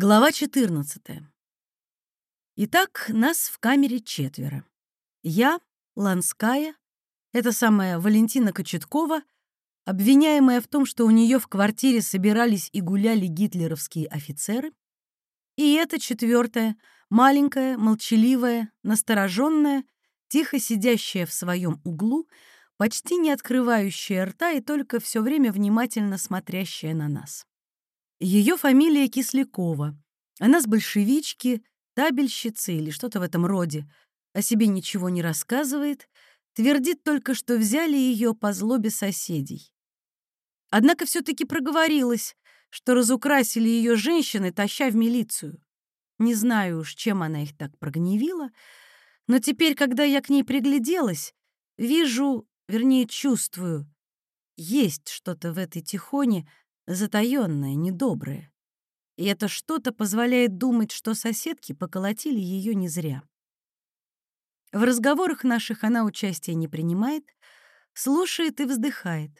Глава 14. Итак, нас в камере четверо. Я, Ланская, это самая Валентина Кочеткова, обвиняемая в том, что у нее в квартире собирались и гуляли гитлеровские офицеры, и эта четвертая, маленькая, молчаливая, настороженная, тихо сидящая в своем углу, почти не открывающая рта и только все время внимательно смотрящая на нас. Ее фамилия Кислякова. Она с большевички, табельщицы или что-то в этом роде. О себе ничего не рассказывает, твердит только, что взяли ее по злобе соседей. Однако все-таки проговорилась, что разукрасили ее женщины, таща в милицию. Не знаю уж, чем она их так прогневила, но теперь, когда я к ней пригляделась, вижу, вернее, чувствую, есть что-то в этой тихоне, затаённое, недоброе. И это что-то позволяет думать, что соседки поколотили ее не зря. В разговорах наших она участия не принимает, слушает и вздыхает.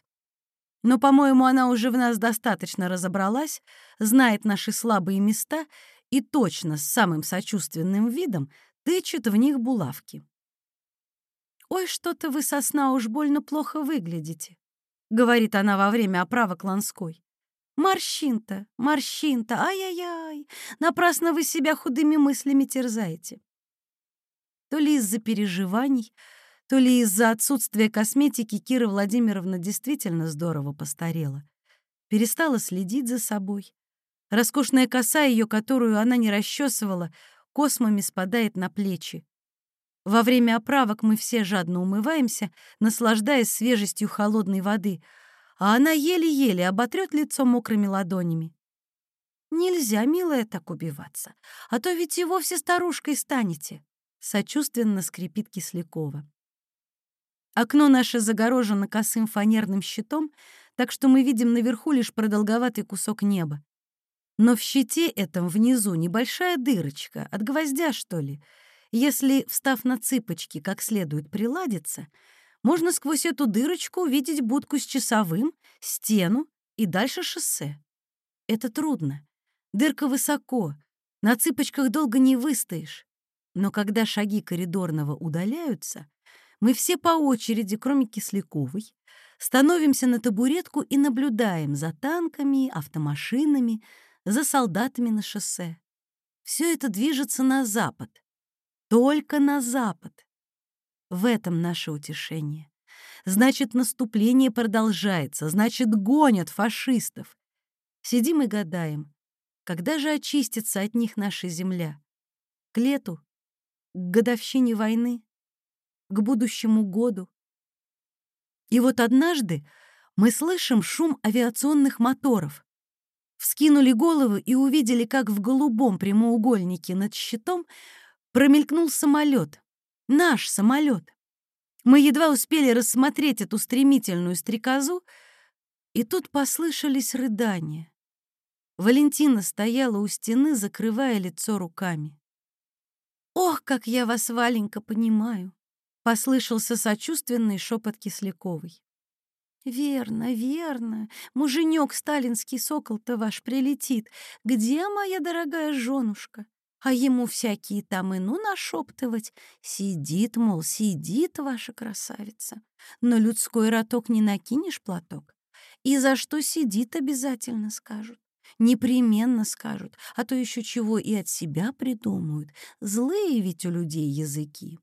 Но, по-моему, она уже в нас достаточно разобралась, знает наши слабые места и точно с самым сочувственным видом тычет в них булавки. «Ой, что-то вы, сосна, уж больно плохо выглядите», — говорит она во время оправы Ланской. Морщин-то, морщин-то, ай-яй-яй, напрасно вы себя худыми мыслями терзаете. То ли из-за переживаний, то ли из-за отсутствия косметики Кира Владимировна действительно здорово постарела. Перестала следить за собой. Роскошная коса ее, которую она не расчесывала, космами спадает на плечи. Во время оправок мы все жадно умываемся, наслаждаясь свежестью холодной воды — а она еле-еле оботрет лицо мокрыми ладонями. «Нельзя, милая, так убиваться, а то ведь и вовсе старушкой станете», — сочувственно скрипит Кислякова. Окно наше загорожено косым фанерным щитом, так что мы видим наверху лишь продолговатый кусок неба. Но в щите этом внизу небольшая дырочка, от гвоздя, что ли. Если, встав на цыпочки, как следует приладиться — можно сквозь эту дырочку увидеть будку с часовым, стену и дальше шоссе. Это трудно. Дырка высоко, на цыпочках долго не выстоишь. Но когда шаги коридорного удаляются, мы все по очереди, кроме Кисляковой, становимся на табуретку и наблюдаем за танками, автомашинами, за солдатами на шоссе. Все это движется на запад. Только на запад. В этом наше утешение. Значит, наступление продолжается, значит, гонят фашистов. Сидим и гадаем, когда же очистится от них наша земля? К лету? К годовщине войны? К будущему году? И вот однажды мы слышим шум авиационных моторов. Вскинули головы и увидели, как в голубом прямоугольнике над щитом промелькнул самолет. Наш самолет. Мы едва успели рассмотреть эту стремительную стрекозу, и тут послышались рыдания. Валентина стояла у стены, закрывая лицо руками. «Ох, как я вас, Валенька, понимаю!» — послышался сочувственный шепот Кисляковой. «Верно, верно. Муженек сталинский сокол-то ваш прилетит. Где моя дорогая женушка? А ему всякие там и ну нашептывать. Сидит, мол, сидит ваша красавица. Но людской роток не накинешь платок. И за что сидит, обязательно скажут. Непременно скажут, а то еще чего и от себя придумают. Злые ведь у людей языки.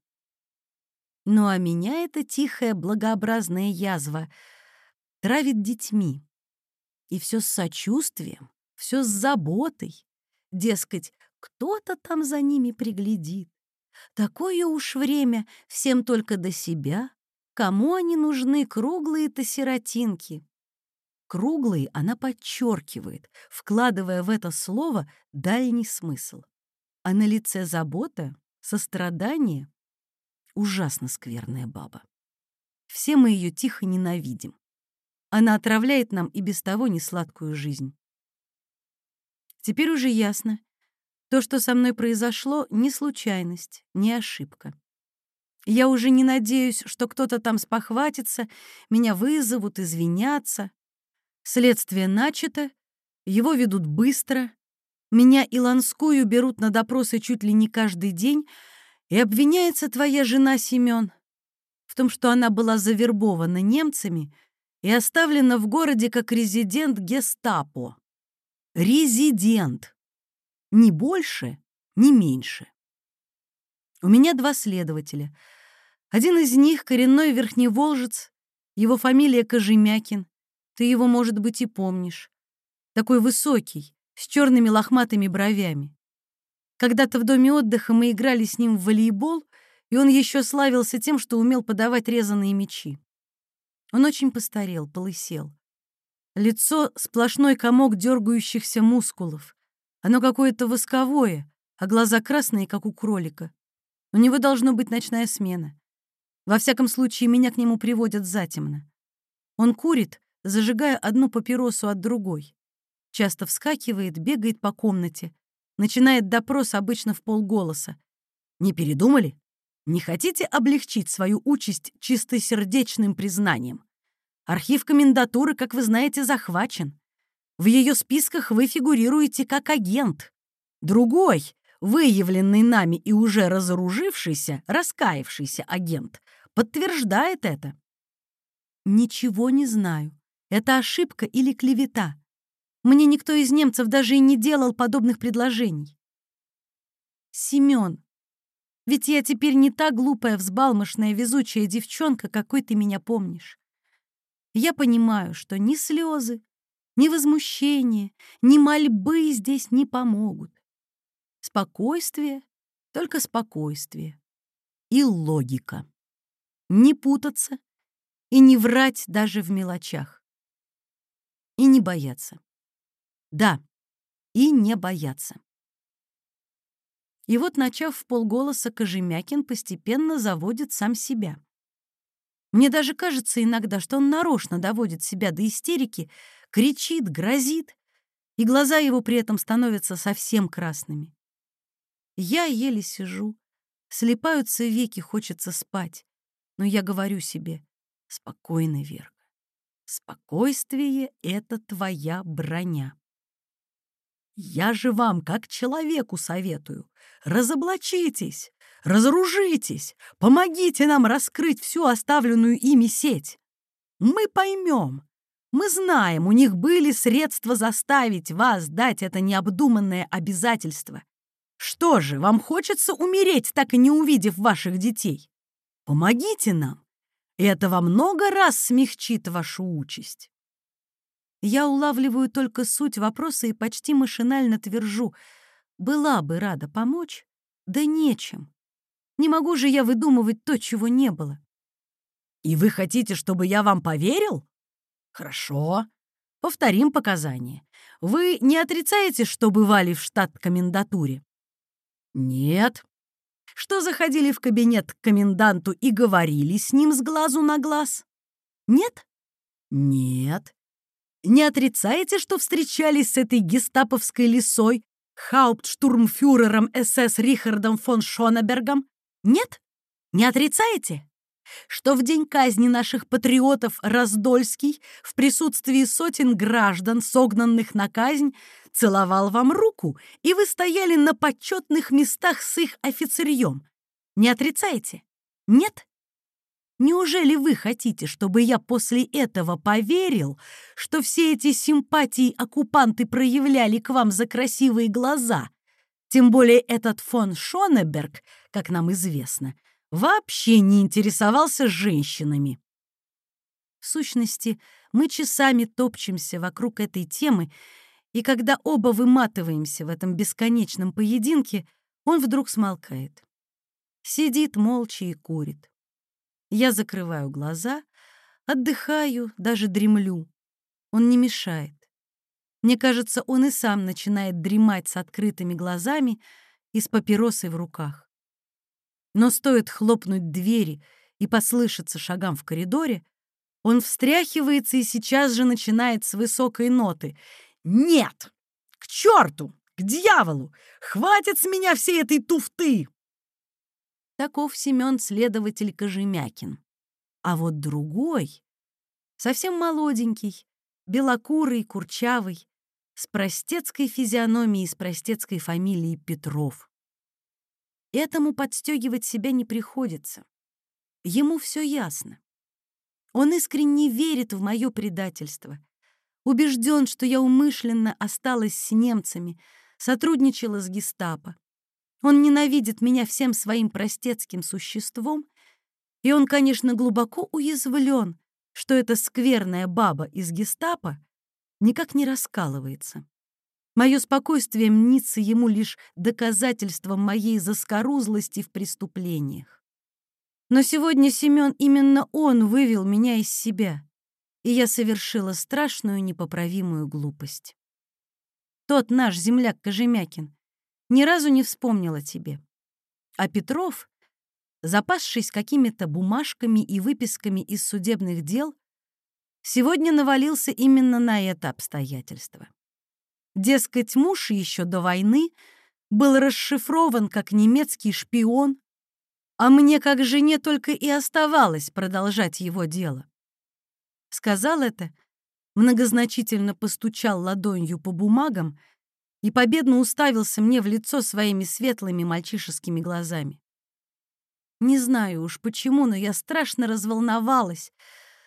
Ну а меня эта тихая благообразная язва травит детьми. И все с сочувствием, все с заботой. Дескать, кто-то там за ними приглядит. Такое уж время всем только до себя. Кому они нужны, круглые-то сиротинки? Круглые она подчеркивает, вкладывая в это слово дальний смысл. А на лице забота, сострадание — ужасно скверная баба. Все мы ее тихо ненавидим. Она отравляет нам и без того несладкую жизнь. Теперь уже ясно, то, что со мной произошло, не случайность, не ошибка. Я уже не надеюсь, что кто-то там спохватится, меня вызовут, извинятся. Следствие начато, его ведут быстро, Меня и Ланскую берут на допросы чуть ли не каждый день, и обвиняется твоя жена Семен в том, что она была завербована немцами и оставлена в городе как резидент гестапо. Резидент. Ни больше, ни меньше. У меня два следователя. Один из них — коренной верхневолжец, его фамилия Кожемякин. Ты его, может быть, и помнишь. Такой высокий, с черными лохматыми бровями. Когда-то в доме отдыха мы играли с ним в волейбол, и он еще славился тем, что умел подавать резаные мечи. Он очень постарел, полысел. Лицо — сплошной комок дергающихся мускулов. Оно какое-то восковое, а глаза красные, как у кролика. У него должно быть ночная смена. Во всяком случае, меня к нему приводят затемно. Он курит, зажигая одну папиросу от другой. Часто вскакивает, бегает по комнате. Начинает допрос обычно в полголоса. «Не передумали? Не хотите облегчить свою участь чистосердечным признанием? Архив комендатуры, как вы знаете, захвачен. В ее списках вы фигурируете как агент. Другой, выявленный нами и уже разоружившийся, раскаявшийся агент, подтверждает это. Ничего не знаю. Это ошибка или клевета. Мне никто из немцев даже и не делал подобных предложений. Семен, ведь я теперь не та глупая, взбалмошная, везучая девчонка, какой ты меня помнишь. Я понимаю, что ни слезы, ни возмущение, ни мольбы здесь не помогут. Спокойствие, только спокойствие. И логика. Не путаться и не врать даже в мелочах. И не бояться. Да, и не бояться. И вот, начав в полголоса, Кожемякин постепенно заводит сам себя. Мне даже кажется иногда, что он нарочно доводит себя до истерики, кричит, грозит, и глаза его при этом становятся совсем красными. Я еле сижу, слепаются веки, хочется спать, но я говорю себе «Спокойно, Верка, спокойствие — это твоя броня». Я же вам, как человеку, советую. Разоблачитесь, разоружитесь, помогите нам раскрыть всю оставленную ими сеть. Мы поймем. Мы знаем, у них были средства заставить вас дать это необдуманное обязательство. Что же, вам хочется умереть, так и не увидев ваших детей? Помогите нам. Это во много раз смягчит вашу участь. Я улавливаю только суть вопроса и почти машинально твержу. Была бы рада помочь, да нечем. Не могу же я выдумывать то, чего не было. И вы хотите, чтобы я вам поверил? Хорошо. Повторим показания. Вы не отрицаете, что бывали в штат-комендатуре? Нет. Что заходили в кабинет к коменданту и говорили с ним с глазу на глаз? Нет? Нет. Не отрицаете, что встречались с этой гестаповской лисой, хауптштурмфюрером СС Рихардом фон Шонебергом? Нет? Не отрицаете? Что в день казни наших патриотов Раздольский в присутствии сотен граждан, согнанных на казнь, целовал вам руку, и вы стояли на почетных местах с их офицерьем? Не отрицаете? Нет? Неужели вы хотите, чтобы я после этого поверил, что все эти симпатии оккупанты проявляли к вам за красивые глаза? Тем более этот фон Шонеберг, как нам известно, вообще не интересовался женщинами. В сущности, мы часами топчемся вокруг этой темы, и когда оба выматываемся в этом бесконечном поединке, он вдруг смолкает. Сидит молча и курит. Я закрываю глаза, отдыхаю, даже дремлю. Он не мешает. Мне кажется, он и сам начинает дремать с открытыми глазами и с папиросой в руках. Но стоит хлопнуть двери и послышаться шагам в коридоре, он встряхивается и сейчас же начинает с высокой ноты. «Нет! К черту! К дьяволу! Хватит с меня всей этой туфты!» Таков Семен следователь Кожемякин. А вот другой, совсем молоденький, белокурый, курчавый, с простецкой физиономией, с простецкой фамилией Петров. Этому подстегивать себя не приходится. Ему все ясно. Он искренне верит в мое предательство. Убежден, что я умышленно осталась с немцами, сотрудничала с гестапо. Он ненавидит меня всем своим простецким существом, и он, конечно, глубоко уязвлен, что эта скверная баба из гестапо никак не раскалывается. Мое спокойствие мнится ему лишь доказательством моей заскорузлости в преступлениях. Но сегодня Семен именно он вывел меня из себя, и я совершила страшную непоправимую глупость. Тот наш земляк Кожемякин ни разу не вспомнил о тебе. А Петров, запасшись какими-то бумажками и выписками из судебных дел, сегодня навалился именно на это обстоятельство. Дескать, муж еще до войны был расшифрован как немецкий шпион, а мне как жене только и оставалось продолжать его дело. Сказал это, многозначительно постучал ладонью по бумагам и победно уставился мне в лицо своими светлыми мальчишескими глазами. Не знаю уж почему, но я страшно разволновалась,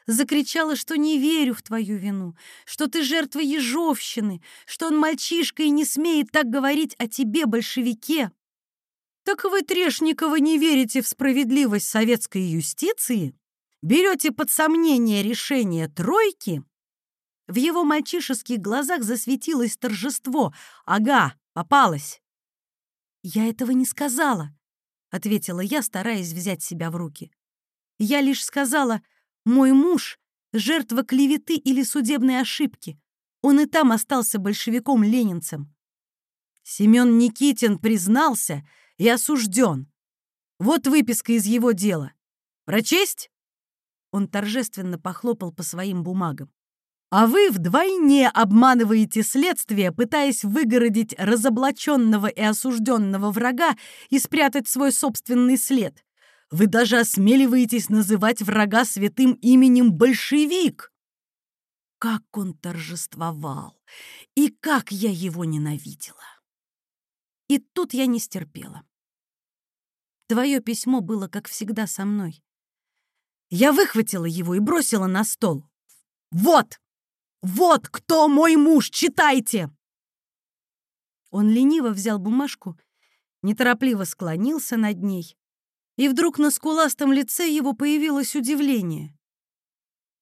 закричала, что не верю в твою вину, что ты жертва ежовщины, что он мальчишка и не смеет так говорить о тебе, большевике. Так вы, Трешникова, не верите в справедливость советской юстиции? Берете под сомнение решение тройки? В его мальчишеских глазах засветилось торжество. Ага, попалась. «Я этого не сказала», — ответила я, стараясь взять себя в руки. «Я лишь сказала, мой муж — жертва клеветы или судебной ошибки. Он и там остался большевиком-ленинцем. Семен Никитин признался и осужден. Вот выписка из его дела. Прочесть?» Он торжественно похлопал по своим бумагам. «А вы вдвойне обманываете следствие, пытаясь выгородить разоблаченного и осужденного врага и спрятать свой собственный след. Вы даже осмеливаетесь называть врага святым именем большевик. Как он торжествовал! И как я его ненавидела! И тут я не стерпела. Твое письмо было, как всегда, со мной. Я выхватила его и бросила на стол. «Вот! Вот кто мой муж! Читайте!» Он лениво взял бумажку, неторопливо склонился над ней, и вдруг на скуластом лице его появилось удивление.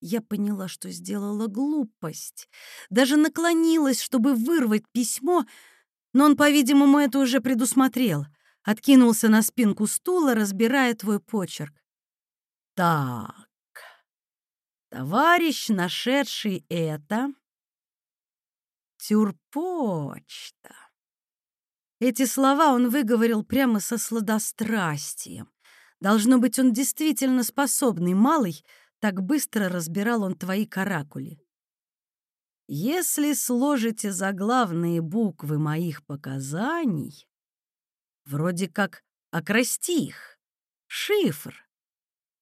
Я поняла, что сделала глупость, даже наклонилась, чтобы вырвать письмо, но он, по-видимому, это уже предусмотрел, откинулся на спинку стула, разбирая твой почерк. «Так, товарищ, нашедший это...» «Тюрпочта». Эти слова он выговорил прямо со сладострастием. Должно быть, он действительно способный малый, так быстро разбирал он твои каракули. Если сложите заглавные буквы моих показаний, вроде как акростих, шифр.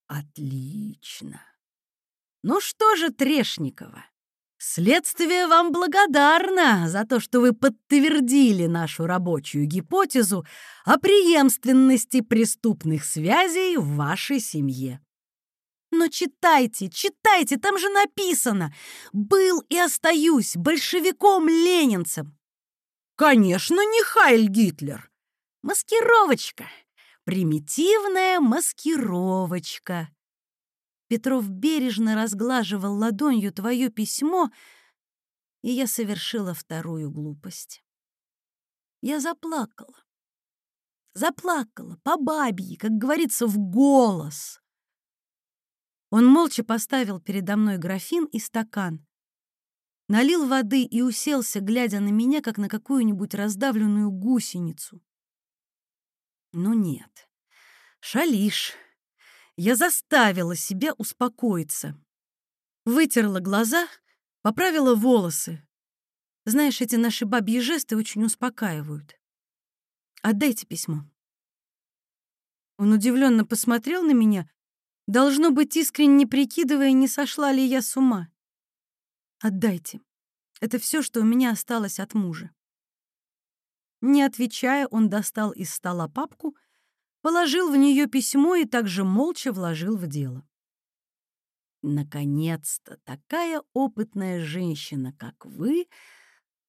Отлично. Ну что же, Трешникова, Следствие вам благодарно за то, что вы подтвердили нашу рабочую гипотезу о преемственности преступных связей в вашей семье. Но читайте, читайте, там же написано «Был и остаюсь большевиком-ленинцем». Конечно, не Хайль Гитлер. Маскировочка. Примитивная маскировочка. Петров бережно разглаживал ладонью твое письмо, и я совершила вторую глупость. Я заплакала. Заплакала по бабье, как говорится, в голос. Он молча поставил передо мной графин и стакан, налил воды и уселся, глядя на меня, как на какую-нибудь раздавленную гусеницу. Ну нет, шалишь я заставила себя успокоиться. Вытерла глаза, поправила волосы. Знаешь, эти наши бабьи жесты очень успокаивают. Отдайте письмо. Он удивленно посмотрел на меня, должно быть, искренне прикидывая, не сошла ли я с ума. «Отдайте», — Это все, что у меня осталось от мужа. Не отвечая, он достал из стола папку, положил в нее письмо и также молча вложил в дело. Наконец-то такая опытная женщина, как вы,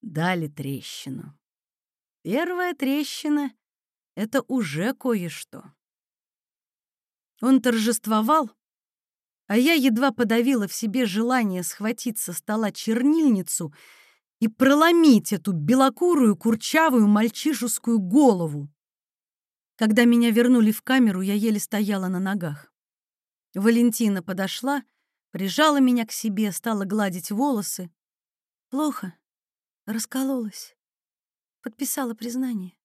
дали трещину. Первая трещина — это уже кое-что. Он торжествовал, а я едва подавила в себе желание схватить со стола чернильницу и проломить эту белокурую, курчавую мальчишескую голову. Когда меня вернули в камеру, я еле стояла на ногах. Валентина подошла, прижала меня к себе, стала гладить волосы. Плохо. Раскололась. Подписала признание.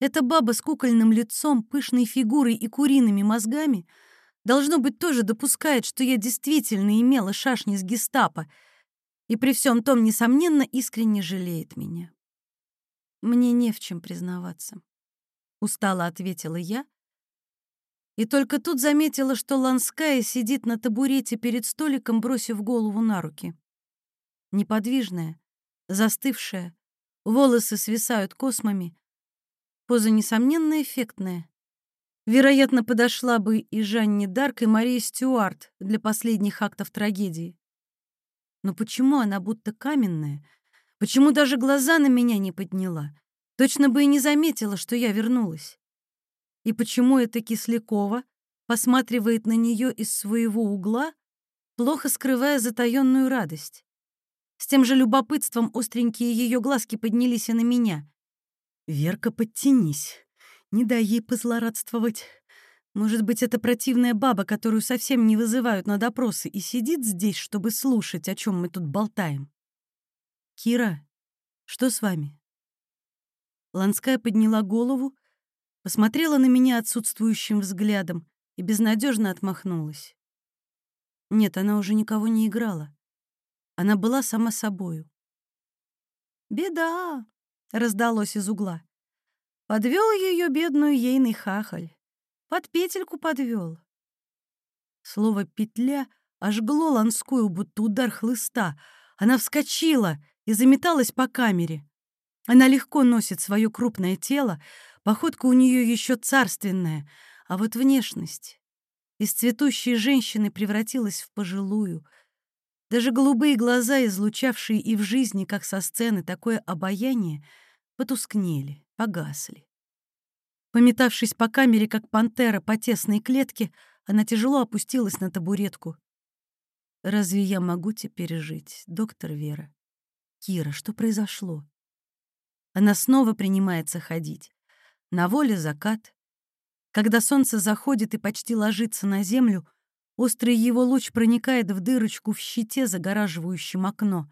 Эта баба с кукольным лицом, пышной фигурой и куриными мозгами должно быть тоже допускает, что я действительно имела шашни с гестапо, и при всем том, несомненно, искренне жалеет меня. Мне не в чем признаваться. Устало ответила я, и только тут заметила, что Ланская сидит на табурете перед столиком, бросив голову на руки. Неподвижная, застывшая, волосы свисают космами, поза, несомненно, эффектная. Вероятно, подошла бы и Жанне Дарк, и Мария Стюарт для последних актов трагедии. Но почему она будто каменная? Почему даже глаза на меня не подняла? Точно бы и не заметила, что я вернулась. И почему эта Кислякова посматривает на нее из своего угла, плохо скрывая затаённую радость? С тем же любопытством остренькие ее глазки поднялись и на меня. «Верка, подтянись. Не дай ей позлорадствовать. Может быть, это противная баба, которую совсем не вызывают на допросы, и сидит здесь, чтобы слушать, о чем мы тут болтаем. Кира, что с вами? Ланская подняла голову, посмотрела на меня отсутствующим взглядом и безнадежно отмахнулась. Нет, она уже никого не играла. Она была сама собою. «Беда!» — раздалось из угла. Подвел ее бедную ейный хахаль. Под петельку подвел. Слово «петля» ожгло Ланскую, будто удар хлыста. Она вскочила и заметалась по камере. Она легко носит свое крупное тело, походка у нее еще царственная, а вот внешность из цветущей женщины превратилась в пожилую. Даже голубые глаза, излучавшие и в жизни, как со сцены, такое обаяние, потускнели, погасли. Пометавшись по камере, как пантера по тесной клетке, она тяжело опустилась на табуретку. «Разве я могу теперь жить, доктор Вера? Кира, что произошло?» Она снова принимается ходить. На воле закат. Когда солнце заходит и почти ложится на землю, острый его луч проникает в дырочку в щите, загораживающем окно.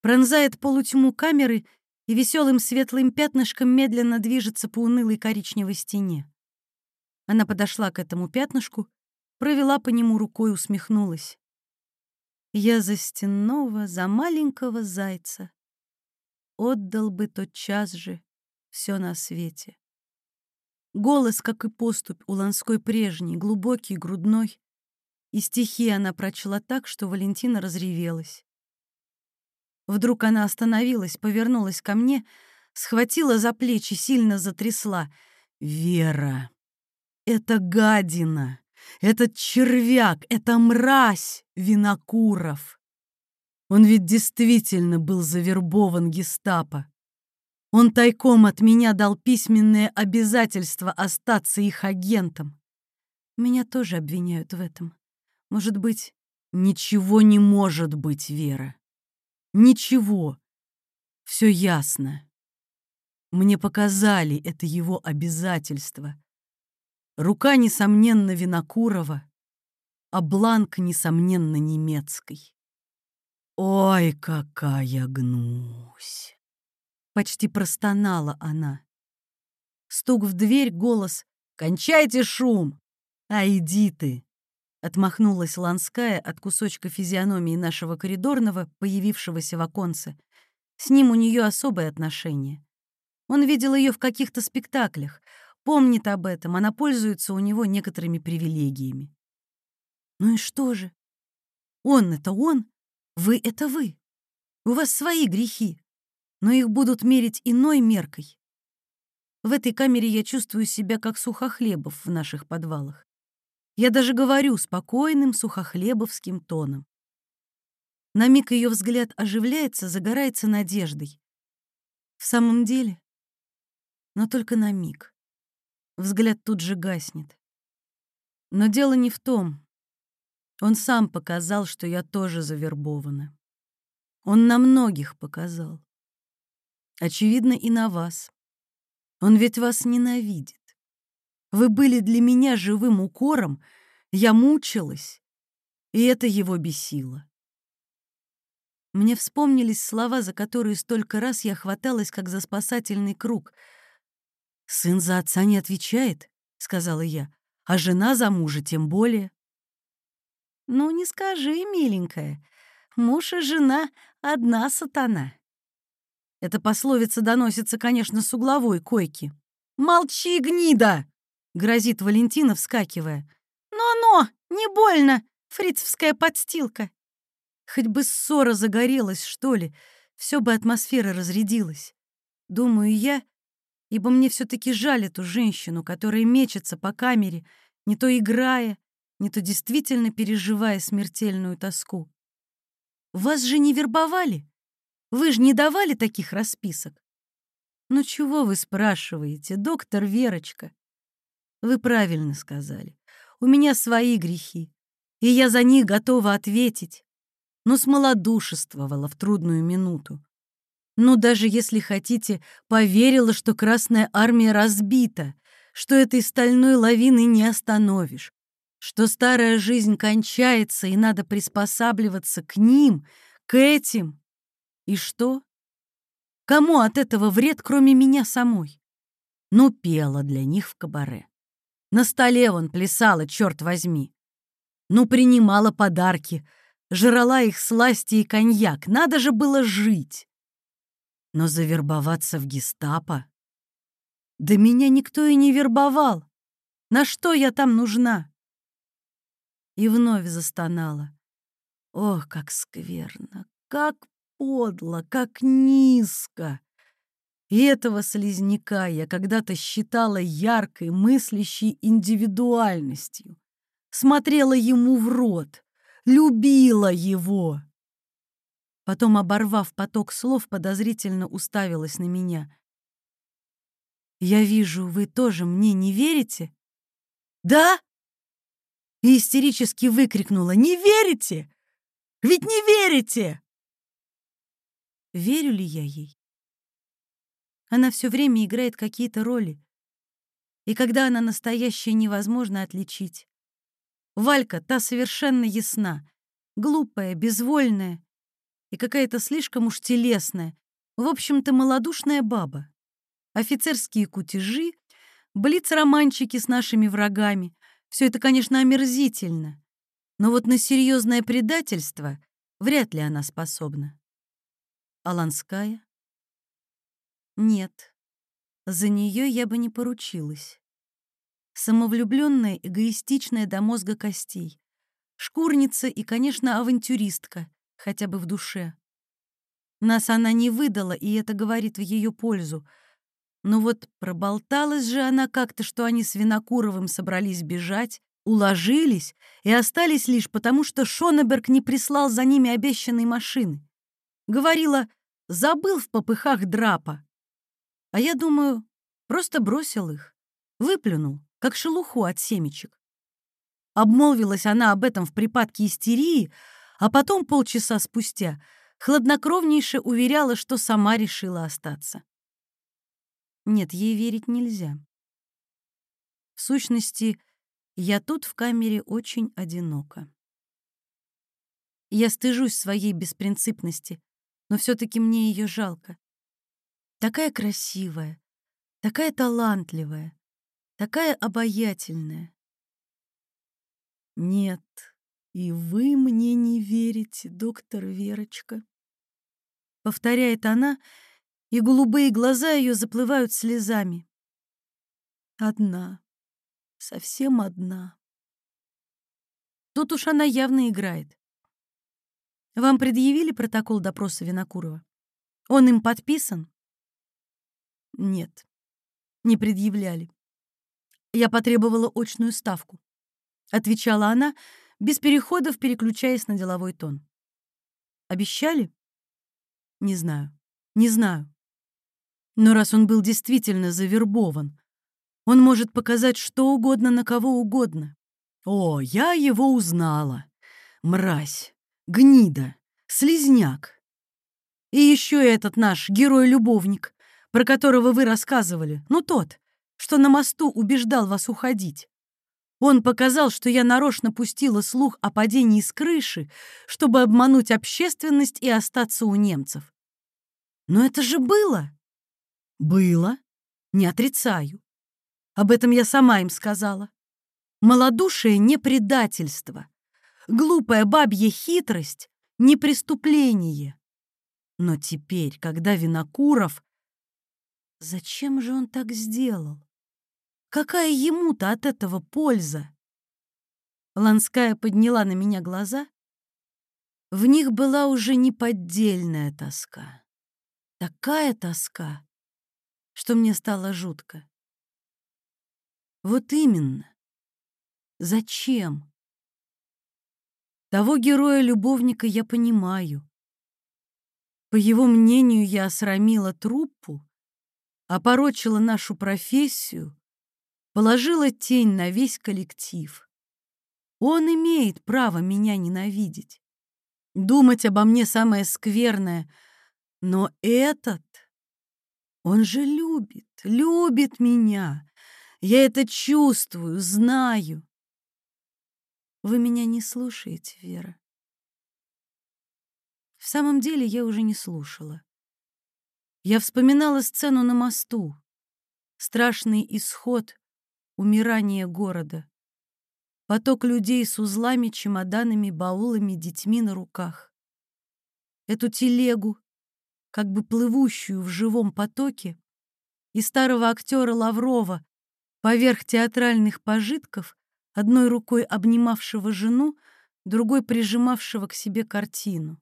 Пронзает полутьму камеры и веселым светлым пятнышком медленно движется по унылой коричневой стене. Она подошла к этому пятнышку, провела по нему рукой, усмехнулась. «Я за стенного, за маленького зайца отдал бы тот час же все на свете». Голос, как и поступь, у Ланской прежний, глубокий, грудной. И стихи она прочла так, что Валентина разревелась. Вдруг она остановилась, повернулась ко мне, схватила за плечи, сильно затрясла. «Вера, это гадина, этот червяк, это мразь Винокуров. Он ведь действительно был завербован гестапо. Он тайком от меня дал письменное обязательство остаться их агентом. Меня тоже обвиняют в этом. Может быть, ничего не может быть, Вера. Ничего. Все ясно. Мне показали это его обязательство. Рука, несомненно, Винокурова, а бланк, несомненно, немецкой. Ой, какая гнусь! Почти простонала она. Стук в дверь, голос «Кончайте шум! А иди ты!» Отмахнулась Ланская от кусочка физиономии нашего коридорного, появившегося в оконце. С ним у нее особое отношение. Он видел ее в каких-то спектаклях, помнит об этом, она пользуется у него некоторыми привилегиями. Ну и что же? Он — это он, вы — это вы. У вас свои грехи, но их будут мерить иной меркой. В этой камере я чувствую себя как сухохлебов в наших подвалах. Я даже говорю спокойным сухохлебовским тоном. На миг ее взгляд оживляется, загорается надеждой. В самом деле? Но только на миг. Взгляд тут же гаснет. Но дело не в том. Он сам показал, что я тоже завербована. Он на многих показал. Очевидно, и на вас. Он ведь вас ненавидит. Вы были для меня живым укором, я мучилась, и это его бесило. Мне вспомнились слова, за которые столько раз я хваталась, как за спасательный круг. «Сын за отца не отвечает», — сказала я, «а жена за мужа тем более». «Ну, не скажи, миленькая, муж и жена — одна сатана». Эта пословица доносится, конечно, с угловой койки. «Молчи, гнида!» — грозит Валентина, вскакивая. «Но-но, не больно, фрицевская подстилка!» Хоть бы ссора загорелась, что ли, все бы атмосфера разрядилась. Думаю я, ибо мне все таки жаль эту женщину, которая мечется по камере, не то играя, не то действительно переживая смертельную тоску. Вас же не вербовали? Вы же не давали таких расписок? Ну чего вы спрашиваете, доктор Верочка? Вы правильно сказали. У меня свои грехи, и я за них готова ответить. Но смолодушествовала в трудную минуту. Ну, даже если хотите, поверила, что Красная Армия разбита, что этой стальной лавины не остановишь, что старая жизнь кончается и надо приспосабливаться к ним, к этим. И что? Кому от этого вред, кроме меня самой? Ну, пела для них в кабаре. На столе вон плясала, черт возьми. Ну, принимала подарки, жрала их сласти и коньяк. Надо же было жить. Но завербоваться в гестапо? Да меня никто и не вербовал. На что я там нужна? И вновь застонала. Ох, как скверно, как подло, как низко. И этого слизняка я когда-то считала яркой, мыслящей индивидуальностью. Смотрела ему в рот, любила его. Потом, оборвав поток слов, подозрительно уставилась на меня. «Я вижу, вы тоже мне не верите?» «Да?» И истерически выкрикнула. «Не верите? Ведь не верите!» Верю ли я ей? Она все время играет какие-то роли. И когда она настоящая, невозможно отличить. Валька та совершенно ясна. Глупая, безвольная и какая-то слишком уж телесная. В общем-то, малодушная баба. Офицерские кутежи, блиц-романчики с нашими врагами. Все это, конечно, омерзительно. Но вот на серьезное предательство вряд ли она способна. Аланская? Нет, за нее я бы не поручилась. Самовлюбленная, эгоистичная до мозга костей. Шкурница и, конечно, авантюристка, хотя бы в душе. Нас она не выдала, и это говорит в ее пользу. Но вот проболталась же она как-то, что они с Винокуровым собрались бежать, уложились и остались лишь потому, что Шонеберг не прислал за ними обещанной машины. Говорила, забыл в попыхах драпа. А я думаю, просто бросил их, выплюнул, как шелуху от семечек. Обмолвилась она об этом в припадке истерии, а потом полчаса спустя хладнокровнейше уверяла, что сама решила остаться. Нет, ей верить нельзя. В сущности, я тут в камере очень одинока. Я стыжусь своей беспринципности, но все таки мне ее жалко. Такая красивая, такая талантливая, такая обаятельная. Нет, и вы мне не верите, доктор Верочка. Повторяет она, и голубые глаза ее заплывают слезами. Одна, совсем одна. Тут уж она явно играет. Вам предъявили протокол допроса Винокурова? Он им подписан? Нет, не предъявляли. Я потребовала очную ставку. Отвечала она, без переходов переключаясь на деловой тон. Обещали? Не знаю. Не знаю. Но раз он был действительно завербован, он может показать что угодно на кого угодно. О, я его узнала. Мразь, гнида, слизняк. И еще этот наш герой-любовник, про которого вы рассказывали, ну тот, что на мосту убеждал вас уходить. Он показал, что я нарочно пустила слух о падении с крыши, чтобы обмануть общественность и остаться у немцев. Но это же было. Было. Не отрицаю. Об этом я сама им сказала. Малодушие — не предательство. Глупая бабья хитрость — не преступление. Но теперь, когда Винокуров... Зачем же он так сделал? Какая ему-то от этого польза? Ланская подняла на меня глаза. В них была уже неподдельная тоска. Такая тоска, что мне стало жутко. Вот именно. Зачем? Того героя-любовника я понимаю. По его мнению, я осрамила труппу, опорочила нашу профессию, положила тень на весь коллектив. Он имеет право меня ненавидеть, думать обо мне самое скверное, но этот, он же любит, любит меня. Я это чувствую, знаю. Вы меня не слушаете, Вера. В самом деле я уже не слушала. Я вспоминала сцену на мосту. Страшный исход, умирание города. Поток людей с узлами, чемоданами, баулами, детьми на руках. Эту телегу, как бы плывущую в живом потоке, и старого актера Лаврова поверх театральных пожитков, одной рукой обнимавшего жену, другой прижимавшего к себе картину.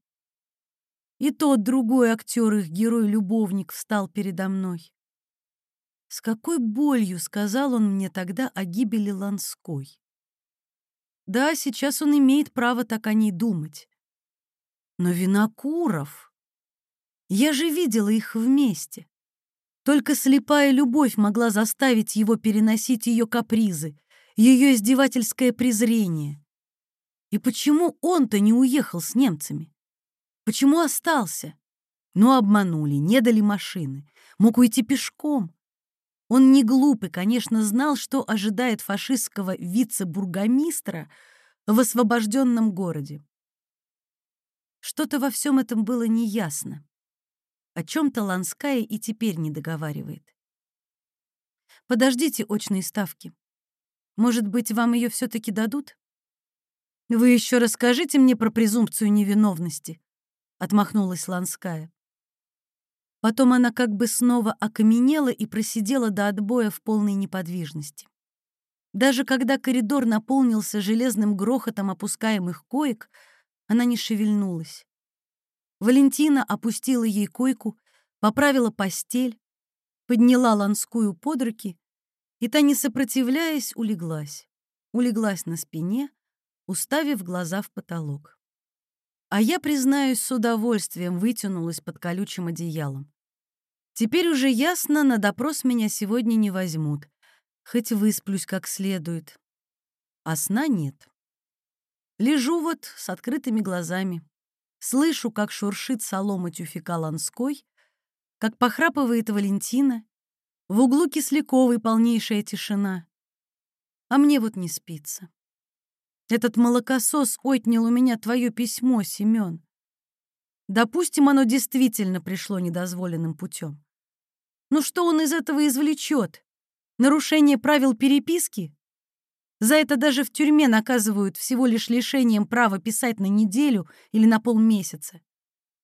И тот другой актер, их герой-любовник, встал передо мной. С какой болью сказал он мне тогда о гибели Ланской. Да, сейчас он имеет право так о ней думать. Но Винокуров... Я же видела их вместе. Только слепая любовь могла заставить его переносить ее капризы, ее издевательское презрение. И почему он-то не уехал с немцами? Почему остался? Ну, обманули, не дали машины. Мог уйти пешком. Он не глупый, конечно, знал, что ожидает фашистского вице-бургомистра в освобожденном городе. Что-то во всем этом было неясно. О чем-то Ланская и теперь не договаривает. Подождите очные ставки. Может быть, вам ее все-таки дадут? Вы еще расскажите мне про презумпцию невиновности, — отмахнулась Ланская. Потом она как бы снова окаменела и просидела до отбоя в полной неподвижности. Даже когда коридор наполнился железным грохотом опускаемых коек, она не шевельнулась. Валентина опустила ей койку, поправила постель, подняла Ланскую под руки, и та, не сопротивляясь, улеглась. Улеглась на спине, уставив глаза в потолок. А я, признаюсь, с удовольствием вытянулась под колючим одеялом. Теперь уже ясно, на допрос меня сегодня не возьмут, хоть высплюсь как следует. А сна нет. Лежу вот с открытыми глазами. Слышу, как шуршит солома тюфика Ланской, как похрапывает Валентина. В углу Кисляковой полнейшая тишина. А мне вот не спится. Этот молокосос отнял у меня твое письмо, Семен. Допустим, оно действительно пришло недозволенным путем. Но что он из этого извлечет? Нарушение правил переписки? За это даже в тюрьме наказывают всего лишь лишением права писать на неделю или на полмесяца.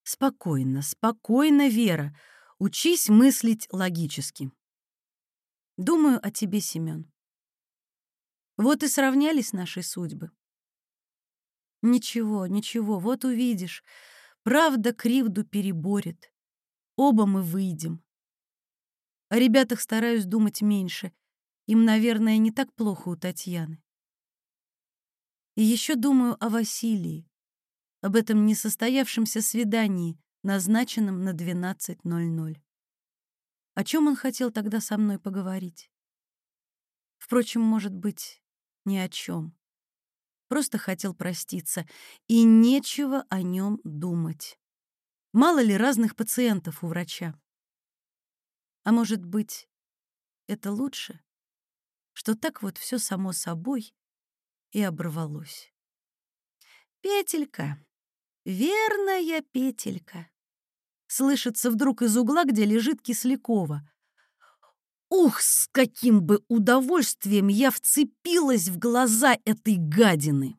Спокойно, спокойно, Вера. Учись мыслить логически. Думаю о тебе, Семен. Вот и сравнялись наши судьбы. Ничего, ничего, вот увидишь. Правда кривду переборет. Оба мы выйдем. О ребятах стараюсь думать меньше. Им, наверное, не так плохо у Татьяны. И еще думаю о Василии, об этом несостоявшемся свидании, назначенном на 12.00. О чем он хотел тогда со мной поговорить? Впрочем, может быть, ни о чем. Просто хотел проститься, и нечего о нем думать. Мало ли разных пациентов у врача. А может быть, это лучше, что так вот все само собой и оборвалось. «Петелька, верная петелька!» Слышится вдруг из угла, где лежит Кислякова. Ух, с каким бы удовольствием я вцепилась в глаза этой гадины!